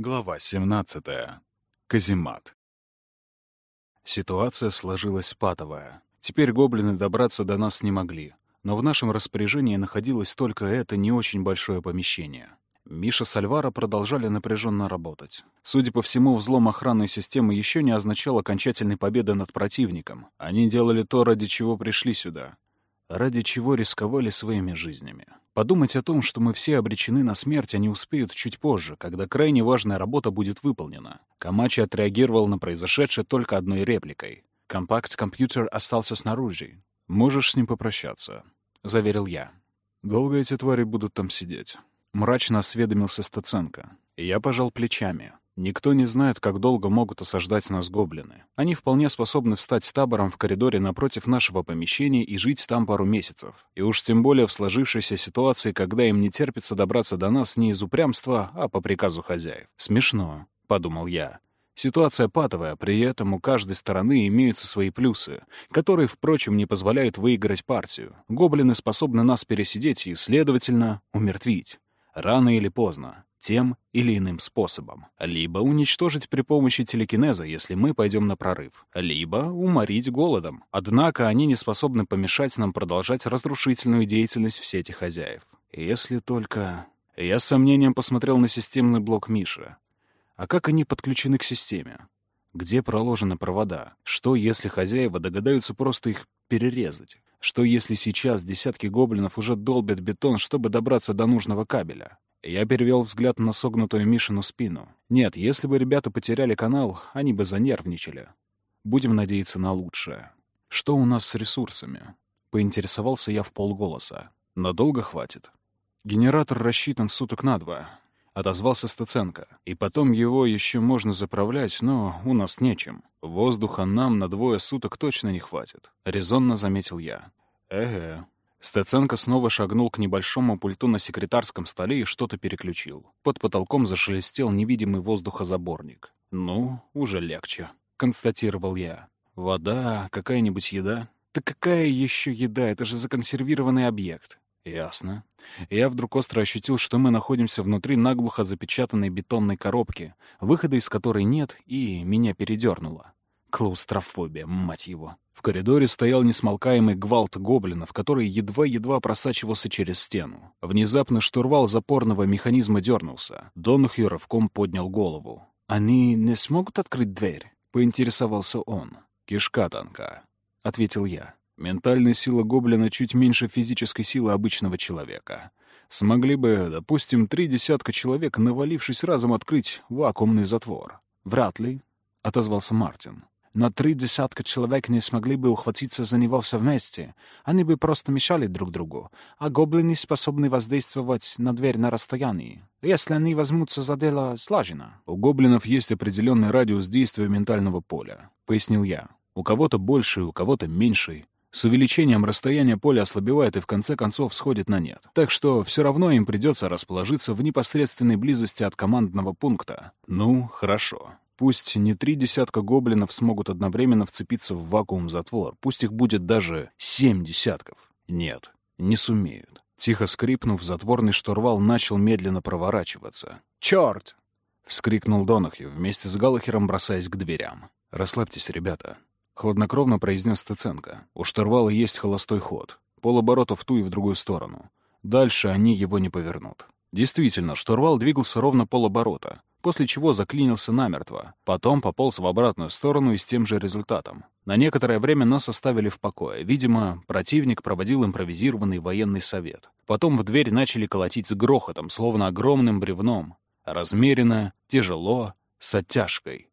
Глава 17. Каземат. Ситуация сложилась патовая. Теперь гоблины добраться до нас не могли, но в нашем распоряжении находилось только это не очень большое помещение. Миша с Альвара продолжали напряженно работать. Судя по всему, взлом охранной системы еще не означал окончательной победы над противником. Они делали то, ради чего пришли сюда ради чего рисковали своими жизнями. Подумать о том, что мы все обречены на смерть, они успеют чуть позже, когда крайне важная работа будет выполнена. Камачи отреагировал на произошедшее только одной репликой. «Компакт-компьютер остался снаружи. Можешь с ним попрощаться», — заверил я. «Долго эти твари будут там сидеть?» Мрачно осведомился Стаценко. Я пожал плечами. Никто не знает, как долго могут осаждать нас гоблины. Они вполне способны встать табором в коридоре напротив нашего помещения и жить там пару месяцев. И уж тем более в сложившейся ситуации, когда им не терпится добраться до нас не из упрямства, а по приказу хозяев. «Смешно», — подумал я. Ситуация патовая, при этом у каждой стороны имеются свои плюсы, которые, впрочем, не позволяют выиграть партию. Гоблины способны нас пересидеть и, следовательно, умертвить. Рано или поздно тем или иным способом. Либо уничтожить при помощи телекинеза, если мы пойдем на прорыв. Либо уморить голодом. Однако они не способны помешать нам продолжать разрушительную деятельность в сети хозяев. Если только... Я с сомнением посмотрел на системный блок Миши. А как они подключены к системе? Где проложены провода? Что, если хозяева догадаются просто их перерезать? Что, если сейчас десятки гоблинов уже долбят бетон, чтобы добраться до нужного кабеля? Я перевел взгляд на согнутую Мишину спину. Нет, если бы ребята потеряли канал, они бы занервничали. Будем надеяться на лучшее. Что у нас с ресурсами? Поинтересовался я в полголоса. Надолго хватит. Генератор рассчитан суток на два. Отозвался Стаценко. И потом его еще можно заправлять, но у нас нечем. Воздуха нам на двое суток точно не хватит. Резонно заметил я. Эге. Стеценко снова шагнул к небольшому пульту на секретарском столе и что-то переключил. Под потолком зашелестел невидимый воздухозаборник. «Ну, уже легче», — констатировал я. «Вода, какая-нибудь еда?» «Да какая еще еда? Это же законсервированный объект». «Ясно». Я вдруг остро ощутил, что мы находимся внутри наглухо запечатанной бетонной коробки, выхода из которой нет, и меня передернуло. Клаустрофобия, мать его. В коридоре стоял несмолкаемый гвалт гоблинов, который едва-едва просачивался через стену. Внезапно штурвал запорного механизма дернулся. Донухью рывком поднял голову. «Они не смогут открыть дверь?» — поинтересовался он. «Кишка танка», — ответил я. «Ментальная сила гоблина чуть меньше физической силы обычного человека. Смогли бы, допустим, три десятка человек, навалившись разом, открыть вакуумный затвор?» «Вряд ли», — отозвался Мартин но три десятка человек не смогли бы ухватиться за него все вместе. Они бы просто мешали друг другу, а гоблины способны воздействовать на дверь на расстоянии. Если они возьмутся за дело слаженно. «У гоблинов есть определенный радиус действия ментального поля», — пояснил я. «У кого-то больший, у кого-то меньший. С увеличением расстояния поля ослабевает и в конце концов сходит на нет. Так что все равно им придется расположиться в непосредственной близости от командного пункта. Ну, хорошо. Пусть не три десятка гоблинов смогут одновременно вцепиться в вакуум-затвор, пусть их будет даже семь десятков. Нет, не сумеют. Тихо скрипнув, затворный штурвал начал медленно проворачиваться. «Чёрт!» — вскрикнул Донахью, вместе с Галлахером бросаясь к дверям. «Расслабьтесь, ребята», — хладнокровно произнес Стеценко. «У штурвала есть холостой ход. Полоборота в ту и в другую сторону. Дальше они его не повернут». Действительно, штурвал двигался ровно полоборота, после чего заклинился намертво. Потом пополз в обратную сторону и с тем же результатом. На некоторое время нас оставили в покое. Видимо, противник проводил импровизированный военный совет. Потом в дверь начали колотить с грохотом, словно огромным бревном. Размеренно, тяжело, с оттяжкой.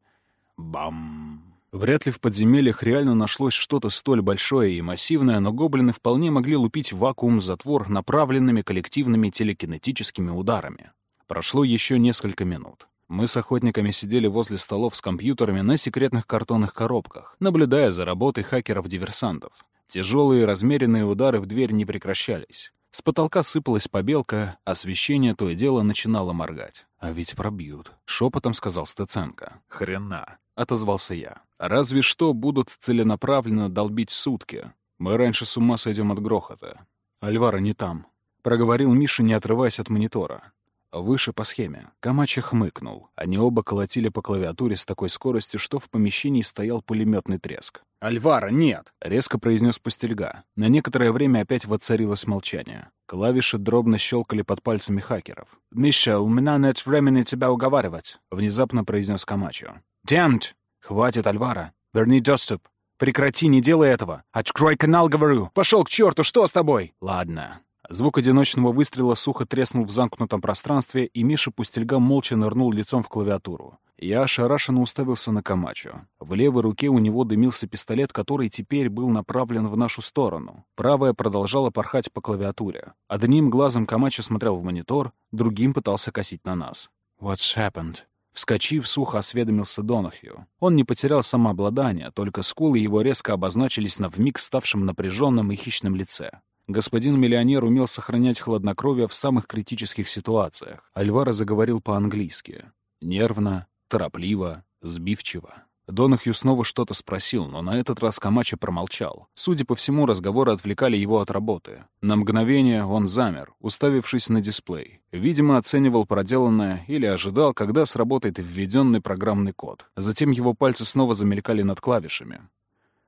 Бам! Вряд ли в подземельях реально нашлось что-то столь большое и массивное, но гоблины вполне могли лупить вакуум-затвор направленными коллективными телекинетическими ударами. Прошло еще несколько минут. Мы с охотниками сидели возле столов с компьютерами на секретных картонных коробках, наблюдая за работой хакеров-диверсантов. Тяжелые размеренные удары в дверь не прекращались. С потолка сыпалась побелка, освещение то и дело начинало моргать. «А ведь пробьют», — шепотом сказал Стеценко. «Хрена», — отозвался я. «Разве что будут целенаправленно долбить сутки. Мы раньше с ума сойдем от грохота». «Альвара не там», — проговорил Миша, не отрываясь от монитора. Выше по схеме. Камача хмыкнул. Они оба колотили по клавиатуре с такой скоростью, что в помещении стоял пулеметный треск. «Альвара, нет!» — резко произнес пустельга. На некоторое время опять воцарилось молчание. Клавиши дробно щелкали под пальцами хакеров. «Миша, у меня нет времени тебя уговаривать», — внезапно произнес Камачо. «Демт!» «Хватит, Альвара. Верни доступ. Прекрати, не делай этого. Открой канал, говорю. Пошел к черту, что с тобой?» «Ладно». Звук одиночного выстрела сухо треснул в замкнутом пространстве, и Миша Пустельга молча нырнул лицом в клавиатуру. Я ошарашенно уставился на Камачо. В левой руке у него дымился пистолет, который теперь был направлен в нашу сторону. Правая продолжала порхать по клавиатуре. Одним глазом Камачо смотрел в монитор, другим пытался косить на нас. «What's happened?» Вскочив, сухо осведомился Донахью. Он не потерял самообладание, только скулы его резко обозначились на вмиг ставшем напряженном и хищном лице. Господин миллионер умел сохранять хладнокровие в самых критических ситуациях. Альвара заговорил по-английски. Нервно, торопливо, сбивчиво. Донахью снова что-то спросил, но на этот раз Камача промолчал. Судя по всему, разговоры отвлекали его от работы. На мгновение он замер, уставившись на дисплей. Видимо, оценивал проделанное или ожидал, когда сработает введенный программный код. Затем его пальцы снова замелькали над клавишами.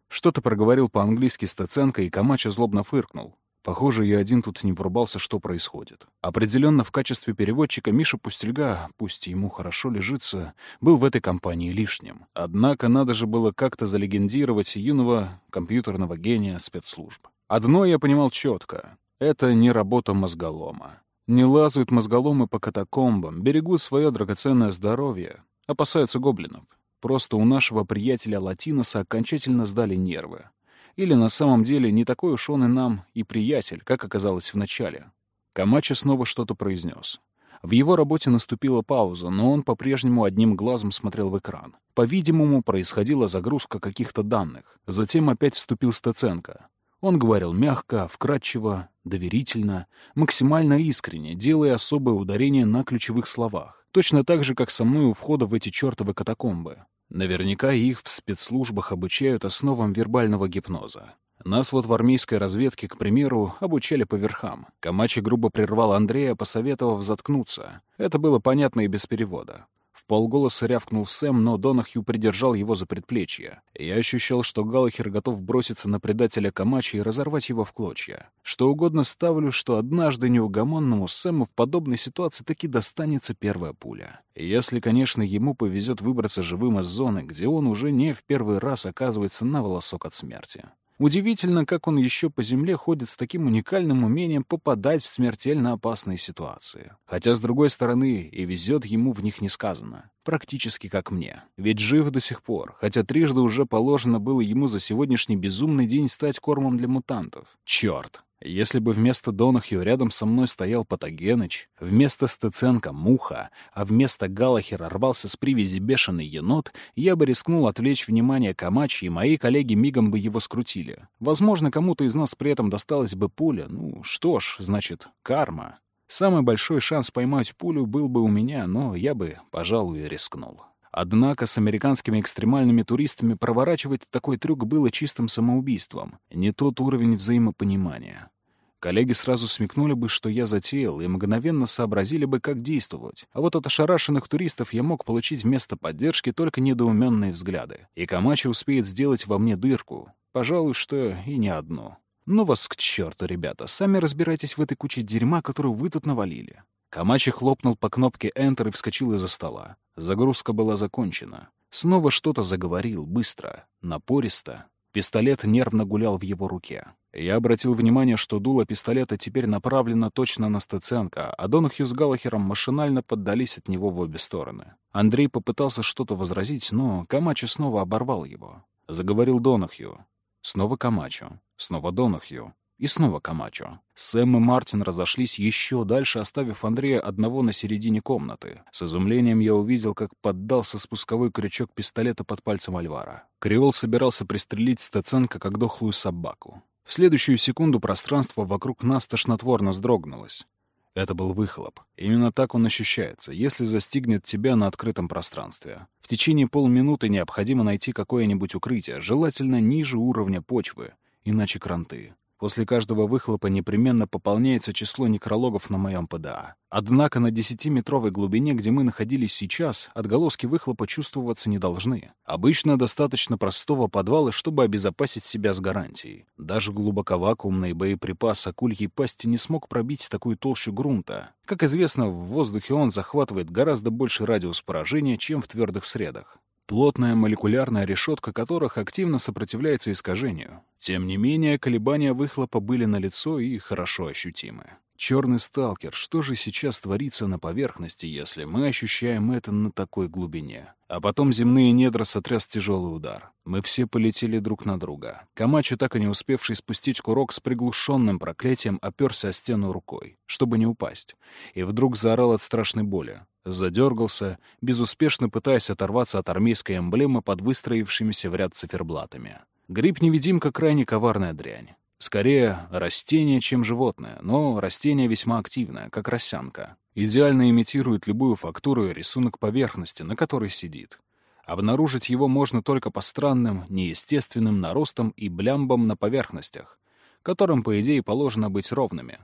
Что-то проговорил по-английски Стеценко, и Камача злобно фыркнул. Похоже, я один тут не врубался, что происходит. Определенно, в качестве переводчика Миша Пустельга, пусть ему хорошо лежится, был в этой компании лишним. Однако надо же было как-то залегендировать юного компьютерного гения спецслужб. Одно я понимал четко — это не работа мозголома. Не лазают мозголомы по катакомбам, берегут свое драгоценное здоровье, опасаются гоблинов. Просто у нашего приятеля Латиноса окончательно сдали нервы. Или на самом деле не такой уж он и нам, и приятель, как оказалось в начале. Снова что-то произнес. В его работе наступила пауза, но он по-прежнему одним глазом смотрел в экран. По-видимому, происходила загрузка каких-то данных. Затем опять вступил Стеценко. Он говорил мягко, вкрадчиво, доверительно, максимально искренне, делая особое ударение на ключевых словах. Точно так же, как со мной у входа в эти чертовы катакомбы. Наверняка их в спецслужбах обучают основам вербального гипноза. Нас вот в армейской разведке, к примеру, обучали по верхам. Камачи грубо прервал Андрея, посоветовав заткнуться. Это было понятно и без перевода. В полголоса рявкнул Сэм, но Донахью придержал его за предплечье. Я ощущал, что Галахер готов броситься на предателя Камачи и разорвать его в клочья. Что угодно ставлю, что однажды неугомонному Сэму в подобной ситуации таки достанется первая пуля. Если, конечно, ему повезет выбраться живым из зоны, где он уже не в первый раз оказывается на волосок от смерти. Удивительно, как он еще по земле ходит с таким уникальным умением попадать в смертельно опасные ситуации. Хотя, с другой стороны, и везет ему в них несказанно. Практически как мне. Ведь жив до сих пор, хотя трижды уже положено было ему за сегодняшний безумный день стать кормом для мутантов. Черт! Если бы вместо Донахью рядом со мной стоял Патогеныч, вместо Стеценко — муха, а вместо Галахера рвался с привязи бешеный енот, я бы рискнул отвлечь внимание Камачи, и мои коллеги мигом бы его скрутили. Возможно, кому-то из нас при этом досталась бы пуля. Ну, что ж, значит, карма. Самый большой шанс поймать пулю был бы у меня, но я бы, пожалуй, рискнул. Однако с американскими экстремальными туристами проворачивать такой трюк было чистым самоубийством. Не тот уровень взаимопонимания. Коллеги сразу смекнули бы, что я затеял, и мгновенно сообразили бы, как действовать. А вот от ошарашенных туристов я мог получить вместо поддержки только недоуменные взгляды. И Камачи успеет сделать во мне дырку. Пожалуй, что и не одну. Ну вас к черту, ребята. Сами разбирайтесь в этой куче дерьма, которую вы тут навалили. Камачи хлопнул по кнопке Enter и вскочил из-за стола. Загрузка была закончена. Снова что-то заговорил, быстро, напористо. Пистолет нервно гулял в его руке. Я обратил внимание, что дуло пистолета теперь направлено точно на Стеценко, а Донахью с Галахером машинально поддались от него в обе стороны. Андрей попытался что-то возразить, но Камачо снова оборвал его. Заговорил Донахью. Снова Камачо. Снова Донахью. И снова Камачо. Сэм и Мартин разошлись еще дальше, оставив Андрея одного на середине комнаты. С изумлением я увидел, как поддался спусковой крючок пистолета под пальцем Альвара. Креол собирался пристрелить Стеценко, как дохлую собаку. В следующую секунду пространство вокруг нас тошнотворно сдрогнулось. Это был выхлоп. Именно так он ощущается, если застигнет тебя на открытом пространстве. В течение полминуты необходимо найти какое-нибудь укрытие, желательно ниже уровня почвы, иначе кранты. После каждого выхлопа непременно пополняется число некрологов на моем ПДА. Однако на 10-метровой глубине, где мы находились сейчас, отголоски выхлопа чувствоваться не должны. Обычно достаточно простого подвала, чтобы обезопасить себя с гарантией. Даже глубоковакуумный боеприпас акульей пасти не смог пробить такую толщу грунта. Как известно, в воздухе он захватывает гораздо больше радиус поражения, чем в твердых средах плотная молекулярная решетка которых активно сопротивляется искажению. Тем не менее, колебания выхлопа были налицо и хорошо ощутимы. Черный сталкер, что же сейчас творится на поверхности, если мы ощущаем это на такой глубине? А потом земные недра сотряс тяжелый удар. Мы все полетели друг на друга. Камачо, так и не успевший спустить курок с приглушенным проклятием, оперся о стену рукой, чтобы не упасть. И вдруг заорал от страшной боли. Задергался, безуспешно пытаясь оторваться от армейской эмблемы под выстроившимися в ряд циферблатами. Гриб-невидимка — крайне коварная дрянь. Скорее, растение, чем животное, но растение весьма активное, как росянка. Идеально имитирует любую фактуру и рисунок поверхности, на которой сидит. Обнаружить его можно только по странным, неестественным наростам и блямбам на поверхностях, которым, по идее, положено быть ровными.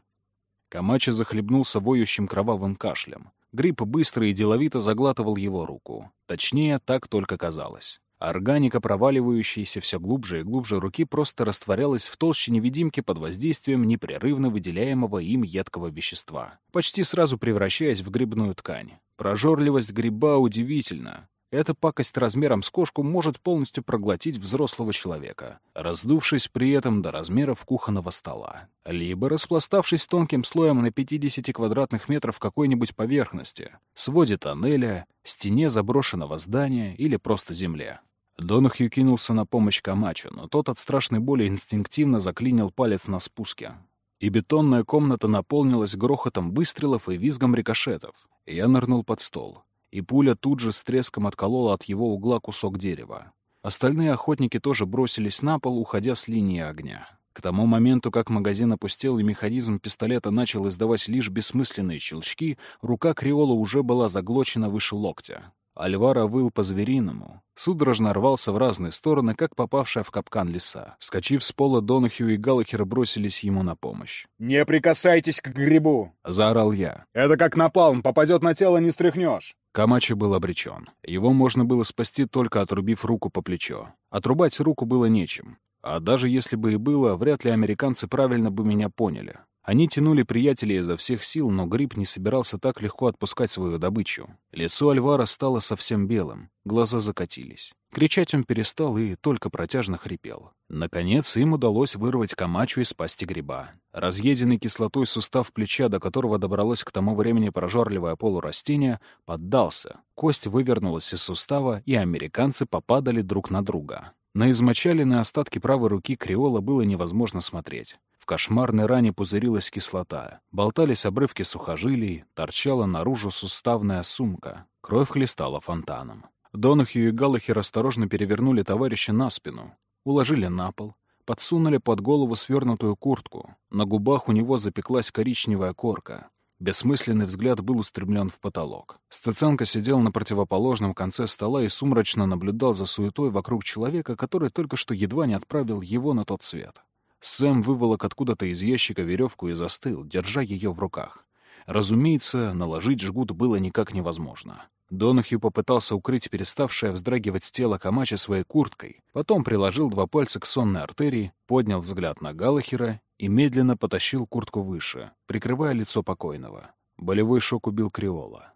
Камачи захлебнулся воющим кровавым кашлем. Гриб быстро и деловито заглатывал его руку. Точнее, так только казалось. Органика, проваливающаяся все глубже и глубже руки, просто растворялась в толще невидимки под воздействием непрерывно выделяемого им едкого вещества, почти сразу превращаясь в грибную ткань. Прожорливость гриба удивительна. Эта пакость размером с кошку может полностью проглотить взрослого человека, раздувшись при этом до размеров кухонного стола. Либо распластавшись тонким слоем на 50 квадратных метров какой-нибудь поверхности, своде тоннеля, стене заброшенного здания или просто земле. Донахью кинулся на помощь Камачу, но тот от страшной боли инстинктивно заклинил палец на спуске. И бетонная комната наполнилась грохотом выстрелов и визгом рикошетов. Я нырнул под стол и пуля тут же с треском отколола от его угла кусок дерева. Остальные охотники тоже бросились на пол, уходя с линии огня. К тому моменту, как магазин опустел и механизм пистолета начал издавать лишь бессмысленные щелчки, рука Криола уже была заглочена выше локтя. Альвара выл по-звериному, судорожно рвался в разные стороны, как попавшая в капкан лиса. Скочив с пола, Донахью и Галлахер бросились ему на помощь. «Не прикасайтесь к грибу!» — заорал я. «Это как напалм, попадет на тело, не стряхнешь!» Камачи был обречен. Его можно было спасти, только отрубив руку по плечо. Отрубать руку было нечем. А даже если бы и было, вряд ли американцы правильно бы меня поняли. Они тянули приятелей изо всех сил, но Гриб не собирался так легко отпускать свою добычу. Лицо Альвара стало совсем белым, глаза закатились. Кричать он перестал и только протяжно хрипел. Наконец им удалось вырвать Камачу из пасти гриба. Разъеденный кислотой сустав плеча, до которого добралось к тому времени прожорливое полурастение, поддался. Кость вывернулась из сустава, и американцы попадали друг на друга. На измочаленные остатки правой руки Криола было невозможно смотреть. В кошмарной ране пузырилась кислота. Болтались обрывки сухожилий, торчала наружу суставная сумка. Кровь хлестала фонтаном. Донахью и Галлахер осторожно перевернули товарища на спину. Уложили на пол. Подсунули под голову свернутую куртку. На губах у него запеклась коричневая корка. Бессмысленный взгляд был устремлен в потолок. Стаценко сидел на противоположном конце стола и сумрачно наблюдал за суетой вокруг человека, который только что едва не отправил его на тот свет. Сэм выволок откуда-то из ящика веревку и застыл, держа ее в руках. Разумеется, наложить жгут было никак невозможно. Донахью попытался укрыть переставшее вздрагивать тело Камача своей курткой, потом приложил два пальца к сонной артерии, поднял взгляд на Галахера и медленно потащил куртку выше, прикрывая лицо покойного. Болевой шок убил Криола.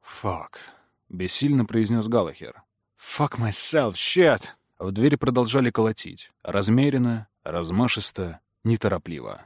«Фак», — бессильно произнес Галахер. «Fuck myself, shit!» В двери продолжали колотить. Размеренно, размашисто, неторопливо.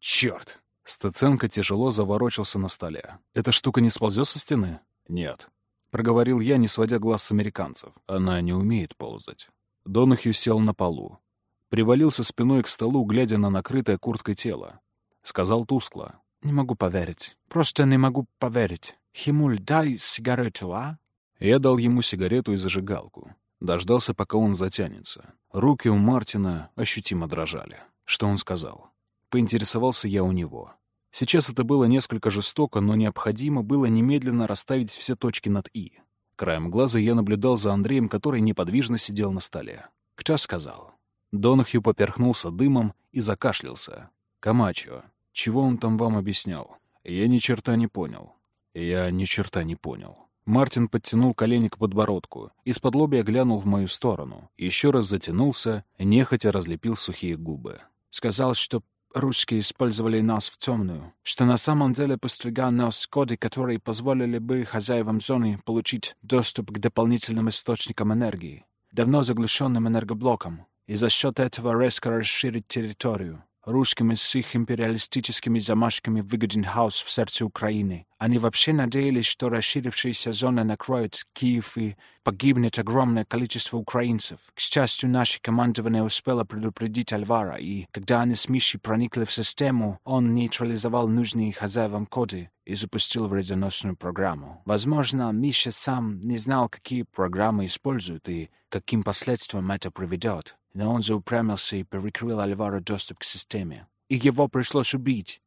«Черт!» Стаценко тяжело заворочился на столе. «Эта штука не сползет со стены?» «Нет», — проговорил я, не сводя глаз с американцев. «Она не умеет ползать». Донахью сел на полу. Привалился спиной к столу, глядя на накрытое курткой тело. Сказал тускло. «Не могу поверить. Просто не могу поверить. Химуль, дай сигарету, а?» Я дал ему сигарету и зажигалку. Дождался, пока он затянется. Руки у Мартина ощутимо дрожали. Что он сказал? Поинтересовался я у него. Сейчас это было несколько жестоко, но необходимо было немедленно расставить все точки над «и». Краем глаза я наблюдал за Андреем, который неподвижно сидел на столе. Кто сказал? Донахью поперхнулся дымом и закашлялся. «Камачо, чего он там вам объяснял?» «Я ни черта не понял». «Я ни черта не понял». Мартин подтянул колени к подбородку, из-под лобья глянул в мою сторону, еще раз затянулся, нехотя разлепил сухие губы. «Сказал, что русские использовали нас в темную, что на самом деле постигал нас коды, которые позволили бы хозяевам зоны получить доступ к дополнительным источникам энергии, давно заглушенным энергоблокам, и за счет этого резко расширить территорию. Русскими с их империалистическими замашками выгоден хаос в сердце Украины. Они вообще надеялись, что расширившаяся зона накроет Киев и погибнет огромное количество украинцев. К счастью, наше командование успело предупредить Альвара, и когда они с Мишей проникли в систему, он нейтрализовал нужные хозяевам коды и запустил вредоносную программу. Возможно, Миша сам не знал, какие программы используют и каким последствиям это приведет он заупрямился и перекрыл Альвару доступ к системе. И его пришлось убить,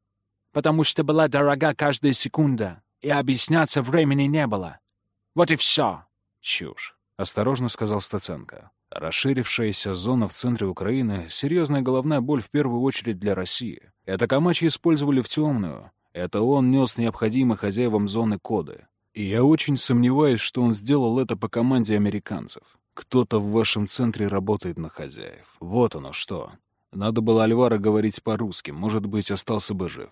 потому что была дорога каждая секунда, и объясняться времени не было. Вот и все. Чушь, — осторожно сказал Стаценко. Расширившаяся зона в центре Украины — серьезная головная боль в первую очередь для России. Это Камачи использовали в темную. Это он нес необходимые хозяевам зоны коды. И я очень сомневаюсь, что он сделал это по команде американцев. Кто-то в вашем центре работает на хозяев. Вот оно что. Надо было Альвара говорить по-русски, может быть, остался бы жив.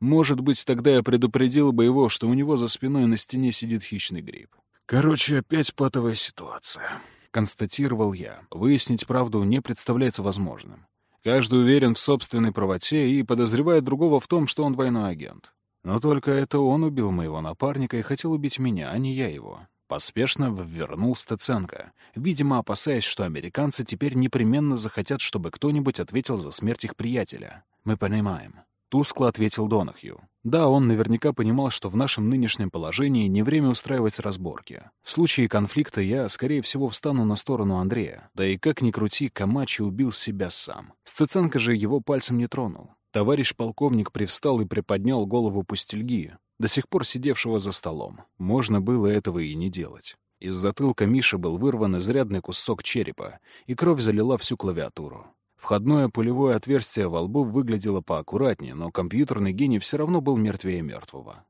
Может быть, тогда я предупредил бы его, что у него за спиной на стене сидит хищный гриб. Короче, опять патовая ситуация. Констатировал я. Выяснить правду не представляется возможным. Каждый уверен в собственной правоте и подозревает другого в том, что он двойной агент. Но только это он убил моего напарника и хотел убить меня, а не я его. Поспешно ввернул Стеценко, видимо, опасаясь, что американцы теперь непременно захотят, чтобы кто-нибудь ответил за смерть их приятеля. «Мы понимаем», — тускло ответил Донахью. Да, он наверняка понимал, что в нашем нынешнем положении не время устраивать разборки. В случае конфликта я, скорее всего, встану на сторону Андрея. Да и как ни крути, Камачи убил себя сам. Стеценко же его пальцем не тронул. Товарищ полковник привстал и приподнял голову пустельги, до сих пор сидевшего за столом. Можно было этого и не делать. Из затылка Миши был вырван изрядный кусок черепа, и кровь залила всю клавиатуру. Входное пулевое отверстие во лбу выглядело поаккуратнее, но компьютерный гений все равно был мертвее мертвого.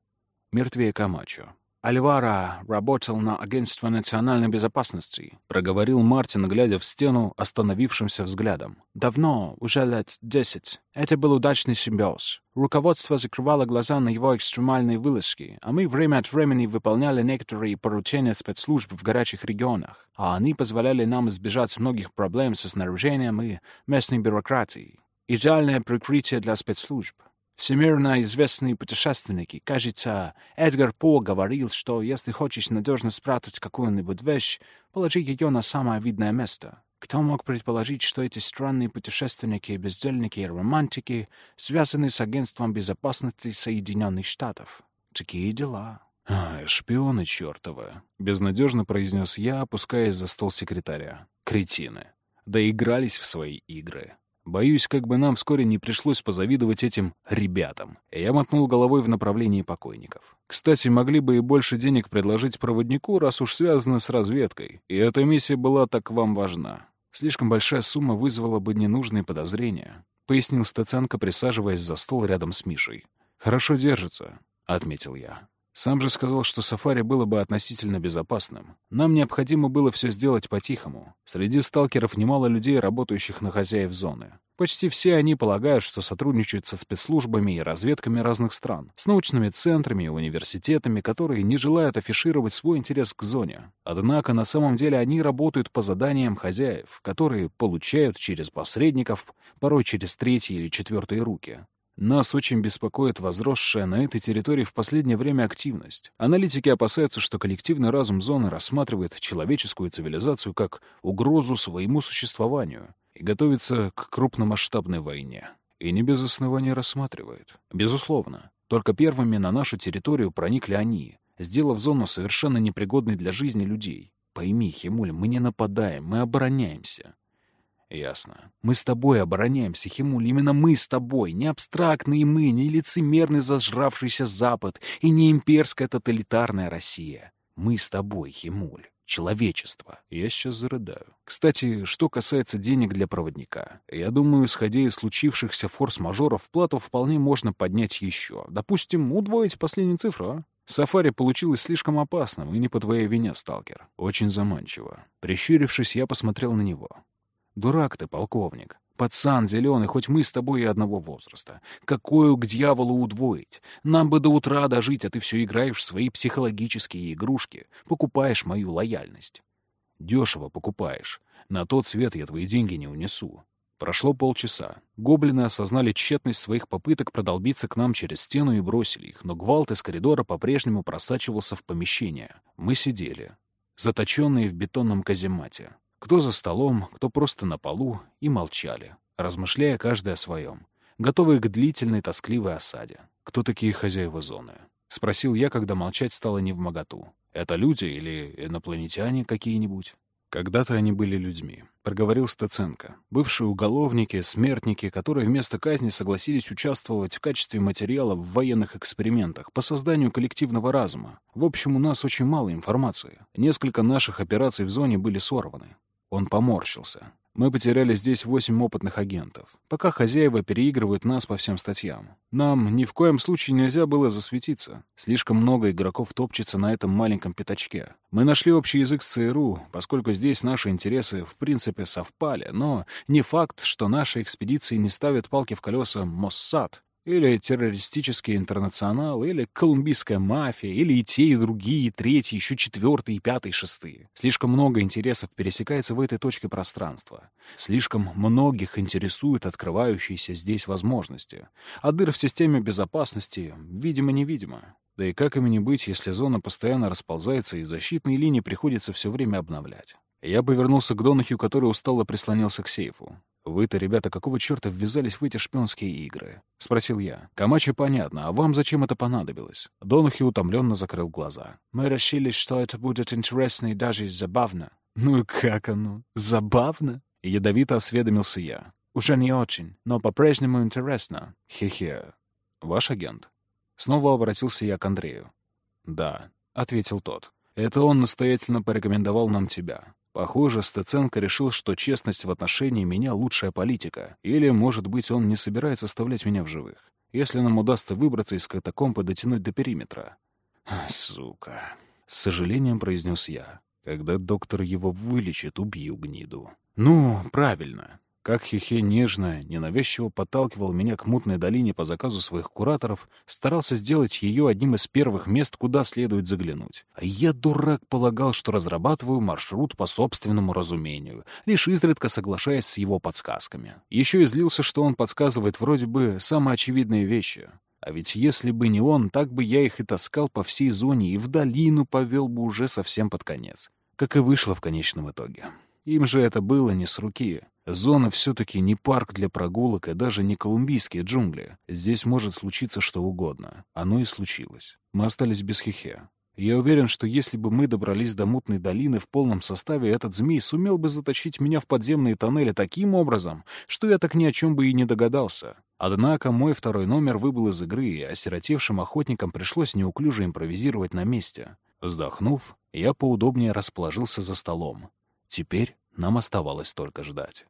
Мертвее Камачо. Альвара работал на Агентство национальной безопасности», — проговорил Мартин, глядя в стену остановившимся взглядом. «Давно, уже лет десять. Это был удачный симбиоз. Руководство закрывало глаза на его экстремальные вылазки, а мы время от времени выполняли некоторые поручения спецслужб в горячих регионах, а они позволяли нам избежать многих проблем со снаряжением и местной бюрократией. Идеальное прикрытие для спецслужб. Всемирно известные путешественники, кажется, Эдгар По говорил, что если хочешь надежно спрятать какую-нибудь вещь, положи ее на самое видное место. Кто мог предположить, что эти странные путешественники, бездельники и романтики связаны с Агентством безопасности Соединенных Штатов? Такие дела. «А, шпионы чертовы!» — безнадежно произнес я, опускаясь за стол секретаря. «Кретины! Доигрались в свои игры!» Боюсь, как бы нам вскоре не пришлось позавидовать этим «ребятам». Я мотнул головой в направлении покойников. Кстати, могли бы и больше денег предложить проводнику, раз уж связано с разведкой. И эта миссия была так вам важна. Слишком большая сумма вызвала бы ненужные подозрения, — пояснил Стаценко, присаживаясь за стол рядом с Мишей. «Хорошо держится», — отметил я. Сам же сказал, что сафари было бы относительно безопасным. Нам необходимо было все сделать по-тихому. Среди сталкеров немало людей, работающих на хозяев зоны. Почти все они полагают, что сотрудничают со спецслужбами и разведками разных стран, с научными центрами и университетами, которые не желают афишировать свой интерес к зоне. Однако на самом деле они работают по заданиям хозяев, которые получают через посредников, порой через третьи или четвертые руки. Нас очень беспокоит возросшая на этой территории в последнее время активность. Аналитики опасаются, что коллективный разум зоны рассматривает человеческую цивилизацию как угрозу своему существованию и готовится к крупномасштабной войне. И не без основания рассматривает. Безусловно. Только первыми на нашу территорию проникли они, сделав зону совершенно непригодной для жизни людей. Пойми, Химуль, мы не нападаем, мы обороняемся. Ясно. Мы с тобой обороняемся, Химуль, именно мы с тобой. Не абстрактные мы, не лицемерный зажравшийся Запад и не имперская тоталитарная Россия. Мы с тобой, Химуль. Человечество. Я сейчас зарыдаю. Кстати, что касается денег для проводника. Я думаю, исходя из случившихся форс-мажоров, плату вполне можно поднять еще. Допустим, удвоить последнюю цифру, а? Сафари получилось слишком опасным, и не по твоей вине, сталкер. Очень заманчиво. Прищурившись, я посмотрел на него. Дурак ты, полковник. Пацан зеленый, хоть мы с тобой и одного возраста. Какую к дьяволу удвоить? Нам бы до утра дожить, а ты все играешь в свои психологические игрушки, покупаешь мою лояльность. Дешево покупаешь. На тот свет я твои деньги не унесу. Прошло полчаса. Гоблины осознали тщетность своих попыток продолбиться к нам через стену и бросили их, но гвалт из коридора по-прежнему просачивался в помещение. Мы сидели, заточенные в бетонном каземате. Кто за столом, кто просто на полу, и молчали, размышляя каждый о своем, готовые к длительной тоскливой осаде. «Кто такие хозяева зоны?» — спросил я, когда молчать стало невмоготу. «Это люди или инопланетяне какие-нибудь?» Когда-то они были людьми, проговорил Стаценко. Бывшие уголовники, смертники, которые вместо казни согласились участвовать в качестве материала в военных экспериментах по созданию коллективного разума. В общем, у нас очень мало информации. Несколько наших операций в зоне были сорваны. Он поморщился. Мы потеряли здесь восемь опытных агентов, пока хозяева переигрывают нас по всем статьям. Нам ни в коем случае нельзя было засветиться. Слишком много игроков топчется на этом маленьком пятачке. Мы нашли общий язык с ЦРУ, поскольку здесь наши интересы в принципе совпали, но не факт, что наши экспедиции не ставят палки в колеса Моссад, или террористический интернационал, или колумбийская мафия, или и те, и другие, и третьи, еще четвертые, пятые, шестые. Слишком много интересов пересекается в этой точке пространства. Слишком многих интересуют открывающиеся здесь возможности. А дыр в системе безопасности, видимо-невидимо. Да и как им не быть, если зона постоянно расползается, и защитные линии приходится все время обновлять. Я повернулся к Донахью, который устало прислонился к сейфу. «Вы-то, ребята, какого черта ввязались в эти шпионские игры?» — спросил я. «Камачи понятно, а вам зачем это понадобилось?» Донахи утомленно закрыл глаза. «Мы решили, что это будет интересно и даже забавно». «Ну и как оно? Забавно?» — ядовито осведомился я. «Уже не очень, но по-прежнему интересно». «Хе-хе. Ваш агент?» Снова обратился я к Андрею. «Да», — ответил тот. «Это он настоятельно порекомендовал нам тебя. Похоже, Стеценко решил, что честность в отношении меня — лучшая политика. Или, может быть, он не собирается оставлять меня в живых. Если нам удастся выбраться из катакомб и дотянуть до периметра. «Сука!» — с сожалением произнес я. «Когда доктор его вылечит, убью гниду». «Ну, правильно. Как Хихе нежно, ненавязчиво подталкивал меня к мутной долине по заказу своих кураторов, старался сделать ее одним из первых мест, куда следует заглянуть. А я, дурак, полагал, что разрабатываю маршрут по собственному разумению, лишь изредка соглашаясь с его подсказками. Еще и злился, что он подсказывает вроде бы самые очевидные вещи. А ведь если бы не он, так бы я их и таскал по всей зоне и в долину повел бы уже совсем под конец. Как и вышло в конечном итоге. Им же это было не с руки. Зона все-таки не парк для прогулок и даже не колумбийские джунгли. Здесь может случиться что угодно. Оно и случилось. Мы остались без хихе. Я уверен, что если бы мы добрались до мутной долины в полном составе, этот змей сумел бы заточить меня в подземные тоннели таким образом, что я так ни о чем бы и не догадался. Однако мой второй номер выбыл из игры, и осиротевшим охотникам пришлось неуклюже импровизировать на месте. Вздохнув, я поудобнее расположился за столом. Теперь нам оставалось только ждать.